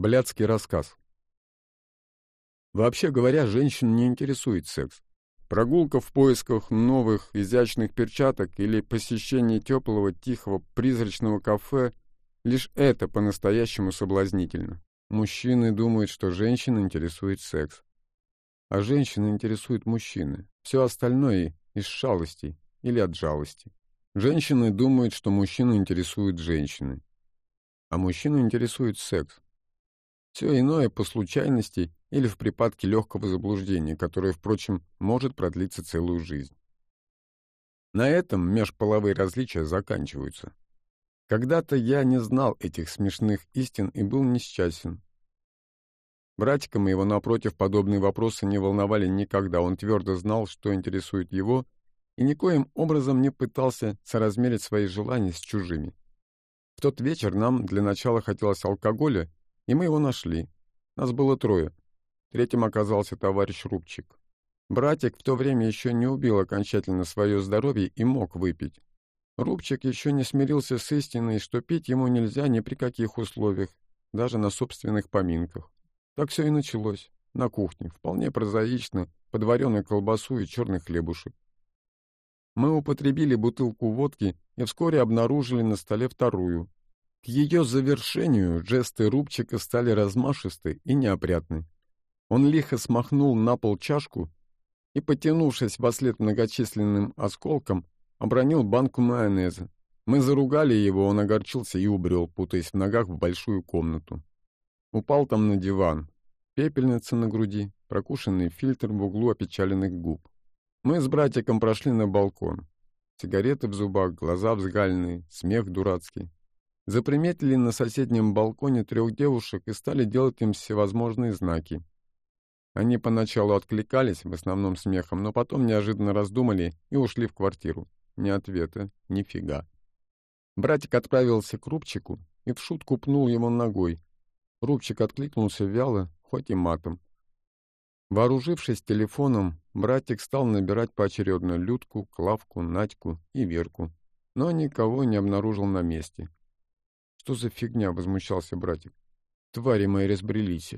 Блядский рассказ. Вообще говоря, женщин не интересует секс. Прогулка в поисках новых изящных перчаток или посещение теплого, тихого, призрачного кафе — лишь это по-настоящему соблазнительно. Мужчины думают, что женщин интересует секс. А женщины интересуют мужчины. Все остальное из шалостей или от жалости. Женщины думают, что мужчину интересуют женщины. А мужчину интересует секс. Все иное по случайности или в припадке легкого заблуждения, которое, впрочем, может продлиться целую жизнь. На этом межполовые различия заканчиваются. Когда-то я не знал этих смешных истин и был несчастен. Братика моего, напротив, подобные вопросы не волновали никогда. Он твердо знал, что интересует его, и никоим образом не пытался соразмерить свои желания с чужими. В тот вечер нам для начала хотелось алкоголя, и мы его нашли. Нас было трое. Третьим оказался товарищ Рубчик. Братик в то время еще не убил окончательно свое здоровье и мог выпить. Рубчик еще не смирился с истиной, что пить ему нельзя ни при каких условиях, даже на собственных поминках. Так все и началось. На кухне, вполне прозаично, под колбасу и черный хлебушек. Мы употребили бутылку водки и вскоре обнаружили на столе вторую, к ее завершению жесты Рубчика стали размашисты и неопрятны. Он лихо смахнул на пол чашку и, потянувшись вслед многочисленным осколкам, обронил банку майонеза. Мы заругали его, он огорчился и убрел, путаясь в ногах в большую комнату. Упал там на диван. Пепельница на груди, прокушенный фильтр в углу опечаленных губ. Мы с братиком прошли на балкон. Сигареты в зубах, глаза взгальные, смех дурацкий заприметили на соседнем балконе трех девушек и стали делать им всевозможные знаки. Они поначалу откликались, в основном смехом, но потом неожиданно раздумали и ушли в квартиру. Ни ответа, ни фига. Братик отправился к Рубчику и в шутку пнул его ногой. Рубчик откликнулся вяло, хоть и матом. Вооружившись телефоном, братик стал набирать поочередно Людку, Клавку, Надьку и Верку, но никого не обнаружил на месте. «Что за фигня?» — возмущался братик. «Твари мои разбрелись».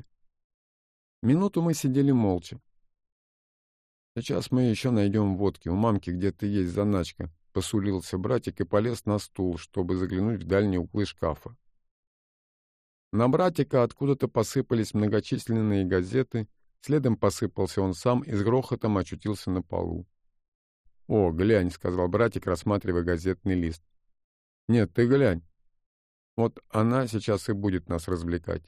Минуту мы сидели молча. «Сейчас мы еще найдем водки. У мамки где-то есть заначка», — посулился братик и полез на стул, чтобы заглянуть в дальние углы шкафа. На братика откуда-то посыпались многочисленные газеты, следом посыпался он сам и с грохотом очутился на полу. «О, глянь», — сказал братик, рассматривая газетный лист. «Нет, ты глянь. Вот она сейчас и будет нас развлекать.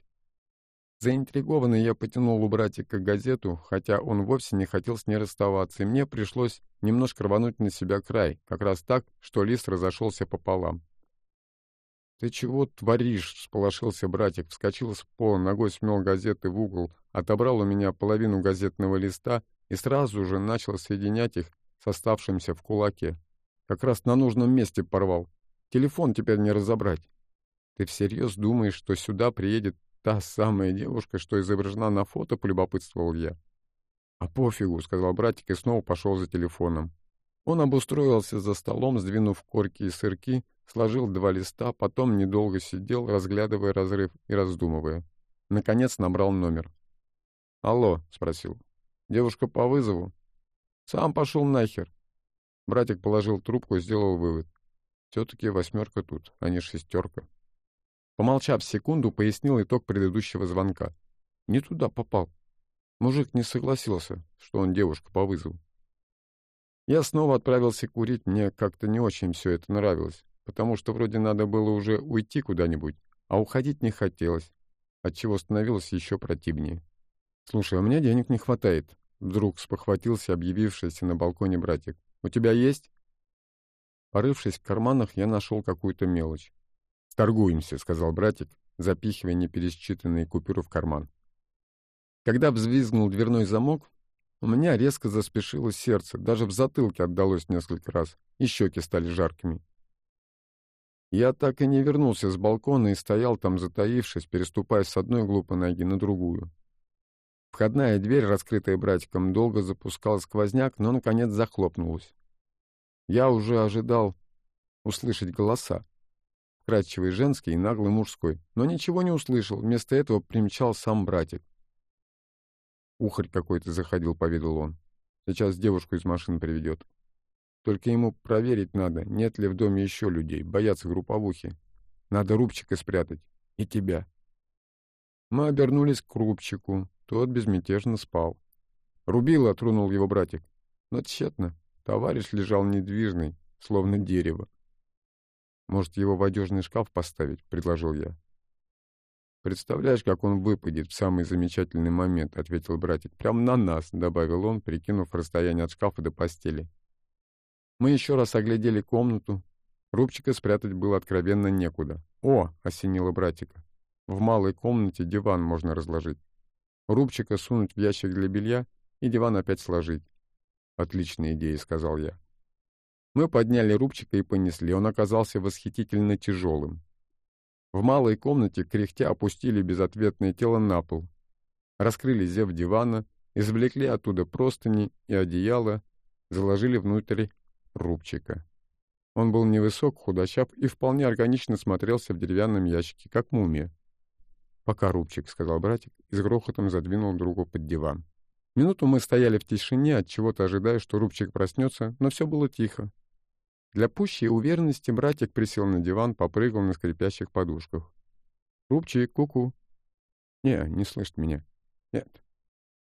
Заинтригованный я потянул у братика газету, хотя он вовсе не хотел с ней расставаться, и мне пришлось немножко рвануть на себя край, как раз так, что лист разошелся пополам. «Ты чего творишь?» — всполошился братик, вскочил с пола, ногой смел газеты в угол, отобрал у меня половину газетного листа и сразу же начал соединять их с оставшимся в кулаке. Как раз на нужном месте порвал. Телефон теперь не разобрать. Ты всерьез думаешь, что сюда приедет та самая девушка, что изображена на фото?» — полюбопытствовал я. «А пофигу», — сказал братик и снова пошел за телефоном. Он обустроился за столом, сдвинув корки и сырки, сложил два листа, потом недолго сидел, разглядывая разрыв и раздумывая. Наконец набрал номер. «Алло», — спросил. «Девушка по вызову?» «Сам пошел нахер». Братик положил трубку и сделал вывод. «Все-таки восьмерка тут, а не шестерка». Помолчав секунду, пояснил итог предыдущего звонка. Не туда попал. Мужик не согласился, что он девушка по вызову. Я снова отправился курить, мне как-то не очень все это нравилось, потому что вроде надо было уже уйти куда-нибудь, а уходить не хотелось, отчего становилось еще противнее. «Слушай, а у меня денег не хватает», — вдруг спохватился объявившийся на балконе братик. «У тебя есть?» Порывшись в карманах, я нашел какую-то мелочь. «Торгуемся», — сказал братик, запихивая непересчитанные купюры в карман. Когда взвизгнул дверной замок, у меня резко заспешило сердце, даже в затылке отдалось несколько раз, и щеки стали жаркими. Я так и не вернулся с балкона и стоял там, затаившись, переступая с одной глупой ноги на другую. Входная дверь, раскрытая братиком, долго запускал сквозняк, но, наконец, захлопнулась. Я уже ожидал услышать голоса. Вкрадчивый женский и наглый мужской, но ничего не услышал, вместо этого примчал сам братик. «Ухарь какой-то заходил», — поведал он. «Сейчас девушку из машины приведет. Только ему проверить надо, нет ли в доме еще людей, боятся групповухи. Надо рубчика спрятать. И тебя». Мы обернулись к рубчику, тот безмятежно спал. Рубила отрунул его братик. Но тщетно. Товарищ лежал недвижный, словно дерево. «Может, его в одежный шкаф поставить?» — предложил я. «Представляешь, как он выпадет в самый замечательный момент», — ответил братик. «Прям на нас», — добавил он, прикинув расстояние от шкафа до постели. Мы еще раз оглядели комнату. Рубчика спрятать было откровенно некуда. «О!» — осенило братика. «В малой комнате диван можно разложить. Рубчика сунуть в ящик для белья и диван опять сложить. «Отличная идея», — сказал я. Мы подняли рубчика и понесли. Он оказался восхитительно тяжелым. В малой комнате кряхтя опустили безответное тело на пол. Раскрыли зев дивана, извлекли оттуда простыни и одеяло, заложили внутрь рубчика. Он был невысок, худощав и вполне органично смотрелся в деревянном ящике, как мумия. «Пока, рубчик», — сказал братик и с грохотом задвинул другу под диван. Минуту мы стояли в тишине, от чего-то ожидая, что Рубчик проснется, но все было тихо. Для пущей уверенности братик присел на диван, попрыгал на скрипящих подушках. «Рубчик, куку!» -ку. «Не, не слышит меня». «Нет».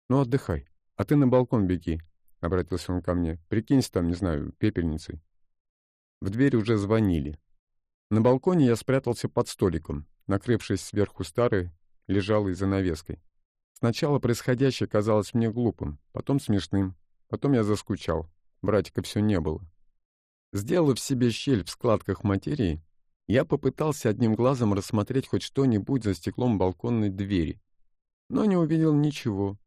«Ну, отдыхай. А ты на балкон беги», — обратился он ко мне. «Прикинься там, не знаю, пепельницей». В дверь уже звонили. На балконе я спрятался под столиком, накрывшись сверху старой, лежалой занавеской. Сначала происходящее казалось мне глупым, потом смешным, потом я заскучал. Братика все не было. Сделав себе щель в складках материи, я попытался одним глазом рассмотреть хоть что-нибудь за стеклом балконной двери, но не увидел ничего.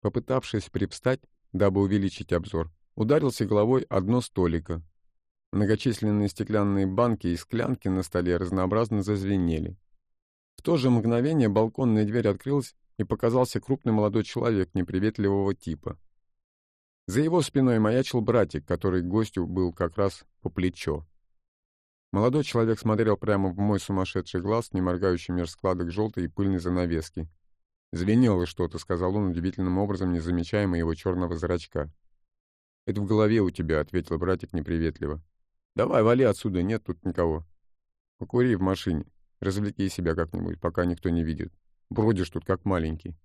Попытавшись привстать, дабы увеличить обзор, ударился головой о дно столика. Многочисленные стеклянные банки и склянки на столе разнообразно зазвенели. В то же мгновение балконная дверь открылась, и показался крупный молодой человек неприветливого типа. За его спиной маячил братик, который гостю был как раз по плечо. Молодой человек смотрел прямо в мой сумасшедший глаз, не моргающий меж складок желтой и пыльной занавески. «Звенело что-то», — сказал он удивительным образом, не замечая моего черного зрачка. «Это в голове у тебя», — ответил братик неприветливо. «Давай, вали отсюда, нет тут никого. Покури в машине, развлеки себя как-нибудь, пока никто не видит». Бродишь тут как маленький».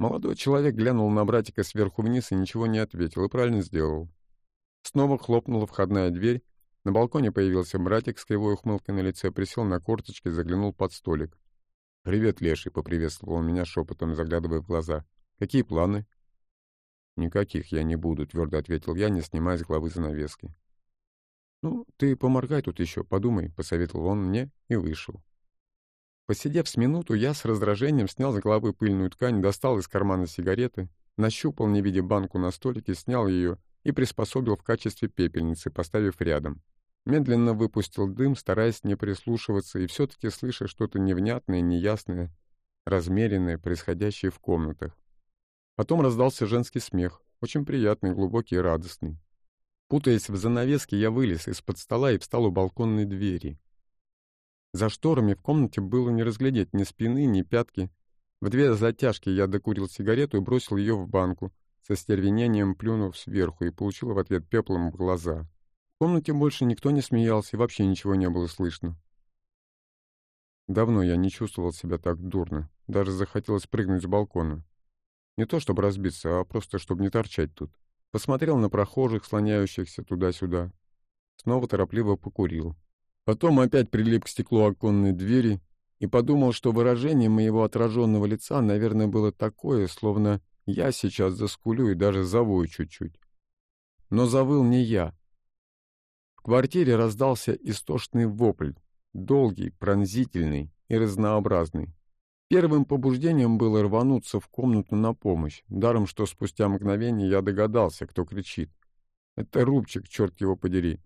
Молодой человек глянул на братика сверху вниз и ничего не ответил, и правильно сделал. Снова хлопнула входная дверь. На балконе появился братик с кривой ухмылкой на лице, присел на корточки, заглянул под столик. «Привет, Леший», — поприветствовал он меня шепотом, заглядывая в глаза. «Какие планы?» «Никаких я не буду», — твердо ответил я, не снимая с головы занавески. «Ну, ты поморгай тут еще, подумай», — посоветовал он мне и вышел. Посидев с минуту, я с раздражением снял с головы пыльную ткань, достал из кармана сигареты, нащупал, не видя банку на столике, снял ее и приспособил в качестве пепельницы, поставив рядом. Медленно выпустил дым, стараясь не прислушиваться и все-таки слыша что-то невнятное, неясное, размеренное, происходящее в комнатах. Потом раздался женский смех, очень приятный, глубокий и радостный. Путаясь в занавеске, я вылез из-под стола и встал у балконной двери. За шторами в комнате было не разглядеть ни спины, ни пятки. В две затяжки я докурил сигарету и бросил ее в банку, со стервенением плюнув сверху и получил в ответ пеплом в глаза. В комнате больше никто не смеялся и вообще ничего не было слышно. Давно я не чувствовал себя так дурно. Даже захотелось прыгнуть с балкона. Не то чтобы разбиться, а просто чтобы не торчать тут. Посмотрел на прохожих, слоняющихся туда-сюда. Снова торопливо покурил. Потом опять прилип к стеклу оконной двери и подумал, что выражение моего отраженного лица, наверное, было такое, словно я сейчас заскулю и даже завою чуть-чуть. Но завыл не я. В квартире раздался истошный вопль, долгий, пронзительный и разнообразный. Первым побуждением было рвануться в комнату на помощь, даром что спустя мгновение я догадался, кто кричит. Это Рубчик, черт его подери.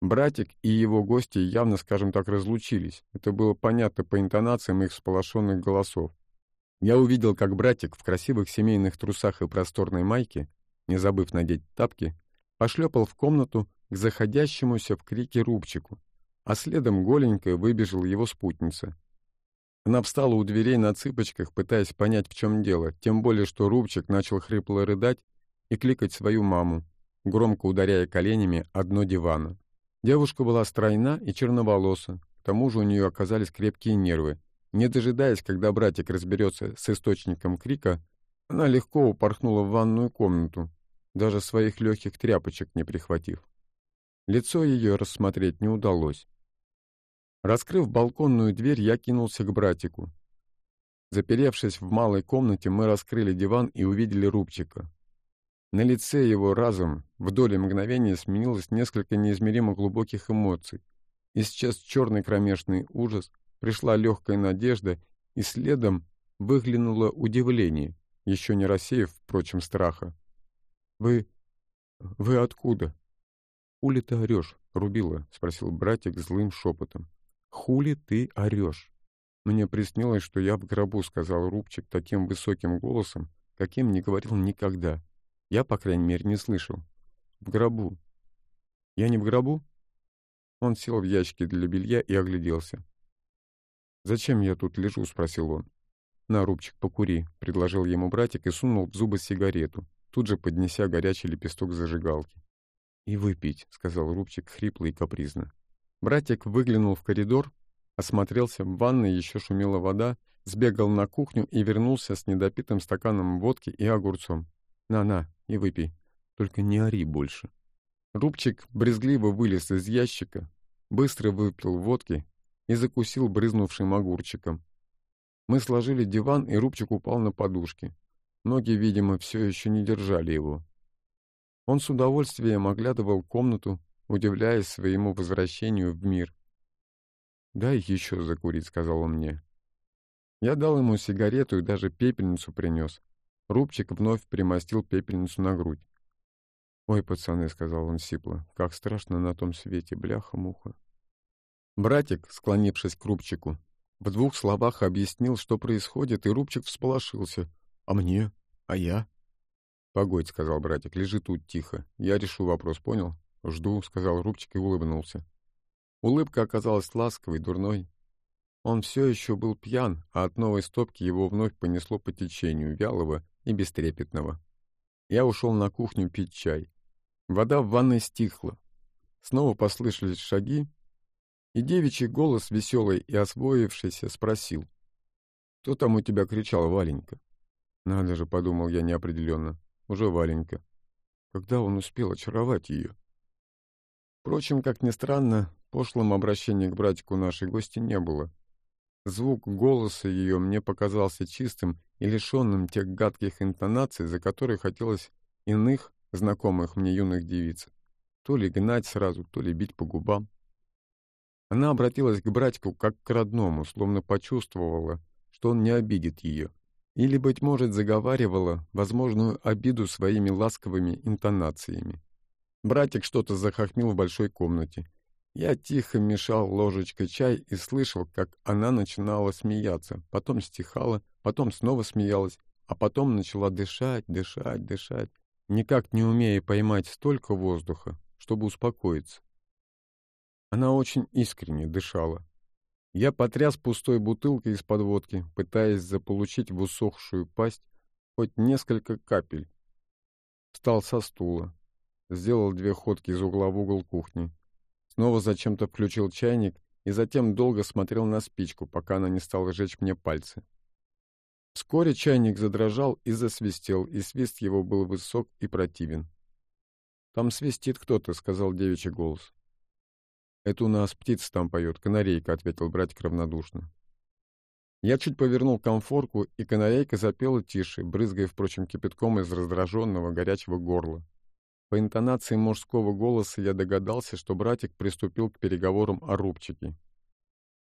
Братик и его гости явно, скажем так, разлучились. Это было понятно по интонациям их сполошенных голосов. Я увидел, как братик в красивых семейных трусах и просторной майке, не забыв надеть тапки, пошлепал в комнату к заходящемуся в крике рубчику, а следом голенькая выбежала его спутница. Она встала у дверей на цыпочках, пытаясь понять, в чем дело, тем более, что Рубчик начал хрипло рыдать и кликать свою маму, громко ударяя коленями одно дивана. Девушка была стройна и черноволоса, к тому же у нее оказались крепкие нервы. Не дожидаясь, когда братик разберется с источником крика, она легко упорхнула в ванную комнату, даже своих легких тряпочек не прихватив. Лицо ее рассмотреть не удалось. Раскрыв балконную дверь, я кинулся к братику. Заперевшись в малой комнате, мы раскрыли диван и увидели Рубчика. На лице его разом в доле мгновения сменилось несколько неизмеримо глубоких эмоций. Исчез черный кромешный ужас, пришла легкая надежда, и следом выглянуло удивление, еще не рассеяв, впрочем, страха. «Вы... вы откуда?» «Хули ты орешь, Рубила?» — спросил братик злым шепотом. «Хули ты орешь?» «Мне приснилось, что я в гробу», — сказал Рубчик таким высоким голосом, каким не говорил никогда. Я, по крайней мере, не слышал. «В гробу». «Я не в гробу?» Он сел в ящике для белья и огляделся. «Зачем я тут лежу?» — спросил он. «На, Рубчик, покури», — предложил ему братик и сунул в зубы сигарету, тут же поднеся горячий лепесток зажигалки. «И выпить», — сказал Рубчик хрипло и капризно. Братик выглянул в коридор, осмотрелся, в ванной еще шумела вода, сбегал на кухню и вернулся с недопитым стаканом водки и огурцом. «На-на, и выпей. Только не ори больше». Рубчик брезгливо вылез из ящика, быстро выпил водки и закусил брызнувшим огурчиком. Мы сложили диван, и Рубчик упал на подушки. Ноги, видимо, все еще не держали его. Он с удовольствием оглядывал комнату, удивляясь своему возвращению в мир. «Дай еще закурить», — сказал он мне. Я дал ему сигарету и даже пепельницу принес. Рубчик вновь примостил пепельницу на грудь. «Ой, пацаны», — сказал он сипло, — «как страшно на том свете, бляха-муха». Братик, склонившись к Рубчику, в двух словах объяснил, что происходит, и Рубчик всполошился. «А мне? А я?» «Погодь», — сказал братик, — «лежи тут тихо. Я решу вопрос, понял?» «Жду», — сказал Рубчик и улыбнулся. Улыбка оказалась ласковой, дурной. Он все еще был пьян, а от новой стопки его вновь понесло по течению, вялого и бестрепетного. Я ушел на кухню пить чай. Вода в ванной стихла. Снова послышались шаги, и девичий голос, веселый и освоившийся, спросил. «Кто там у тебя кричал, Валенька?» «Надо же», — подумал я неопределенно, — «уже Валенька». Когда он успел очаровать ее? Впрочем, как ни странно, пошлым обращения к братику нашей гости не было. Звук голоса ее мне показался чистым и лишенным тех гадких интонаций, за которые хотелось иных, знакомых мне юных девиц, то ли гнать сразу, то ли бить по губам. Она обратилась к братику как к родному, словно почувствовала, что он не обидит ее. Или, быть может, заговаривала возможную обиду своими ласковыми интонациями. Братик что-то захохмил в большой комнате. Я тихо мешал ложечкой чай и слышал, как она начинала смеяться, потом стихала, потом снова смеялась, а потом начала дышать, дышать, дышать, никак не умея поймать столько воздуха, чтобы успокоиться. Она очень искренне дышала. Я потряс пустой бутылкой из-под водки, пытаясь заполучить в усохшую пасть хоть несколько капель. Встал со стула, сделал две ходки из угла в угол кухни, снова зачем-то включил чайник и затем долго смотрел на спичку, пока она не стала жечь мне пальцы. Вскоре чайник задрожал и засвистел, и свист его был высок и противен. «Там свистит кто-то», — сказал девичий голос. «Это у нас птица там поет, канарейка», — ответил братик равнодушно. Я чуть повернул конфорку, и канарейка запела тише, брызгая, впрочем, кипятком из раздраженного горячего горла. По интонации мужского голоса я догадался, что братик приступил к переговорам о рубчике.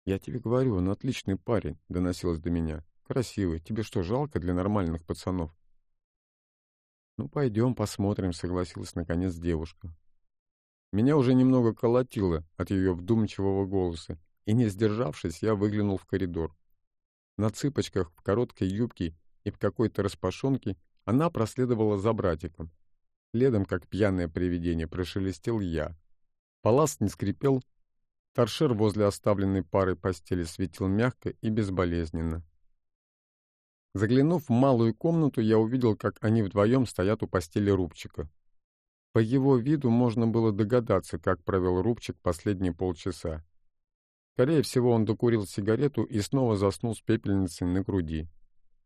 «Я тебе говорю, он отличный парень», — доносилось до меня. «Красивый. Тебе что, жалко для нормальных пацанов?» «Ну, пойдем посмотрим», — согласилась наконец девушка. Меня уже немного колотило от ее вдумчивого голоса, и, не сдержавшись, я выглянул в коридор. На цыпочках, в короткой юбке и в какой-то распашонке она проследовала за братиком. Следом, как пьяное привидение, прошелестел я. Палас не скрипел, Торшер возле оставленной пары постели светил мягко и безболезненно. Заглянув в малую комнату, я увидел, как они вдвоем стоят у постели Рубчика. По его виду можно было догадаться, как провел Рубчик последние полчаса. Скорее всего, он докурил сигарету и снова заснул с пепельницей на груди.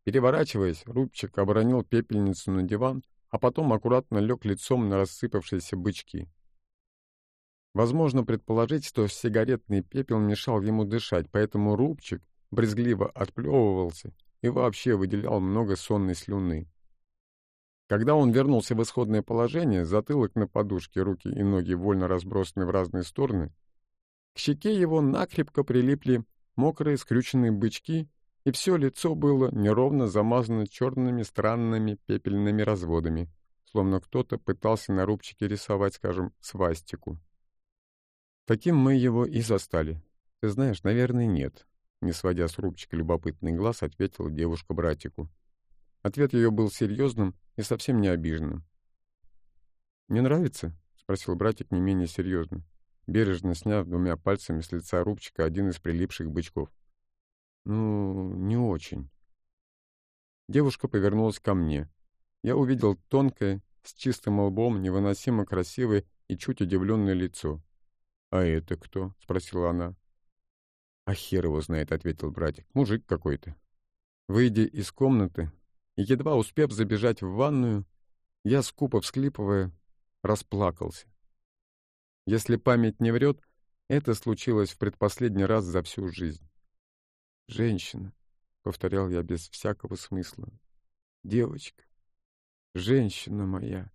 Переворачиваясь, Рубчик оборонил пепельницу на диван, а потом аккуратно лег лицом на рассыпавшиеся бычки. Возможно предположить, что сигаретный пепел мешал ему дышать, поэтому Рубчик брезгливо отплевывался и вообще выделял много сонной слюны. Когда он вернулся в исходное положение, затылок на подушке, руки и ноги вольно разбросаны в разные стороны, к щеке его накрепко прилипли мокрые скрюченные бычки, и все лицо было неровно замазано черными странными пепельными разводами, словно кто-то пытался на рубчике рисовать, скажем, свастику. Таким мы его и застали. Ты знаешь, наверное, нет. Не сводя с рубчика любопытный глаз, ответила девушка братику. Ответ ее был серьезным и совсем не обиженным. «Не нравится?» — спросил братик не менее серьезно, бережно сняв двумя пальцами с лица рубчика один из прилипших бычков. «Ну, не очень». Девушка повернулась ко мне. Я увидел тонкое, с чистым лбом, невыносимо красивое и чуть удивленное лицо. «А это кто?» — спросила она. «А хер его знает», — ответил братик. «Мужик какой-то». Выйдя из комнаты, и едва успев забежать в ванную, я, скупо всклипывая, расплакался. Если память не врет, это случилось в предпоследний раз за всю жизнь. «Женщина», — повторял я без всякого смысла, — «девочка, женщина моя».